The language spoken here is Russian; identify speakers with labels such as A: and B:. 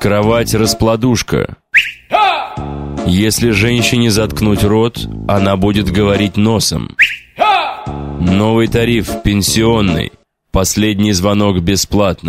A: Кровать-раскладушка. Если женщине заткнуть рот, она будет говорить носом. Новый тариф, пенсионный. Последний звонок бесплатно.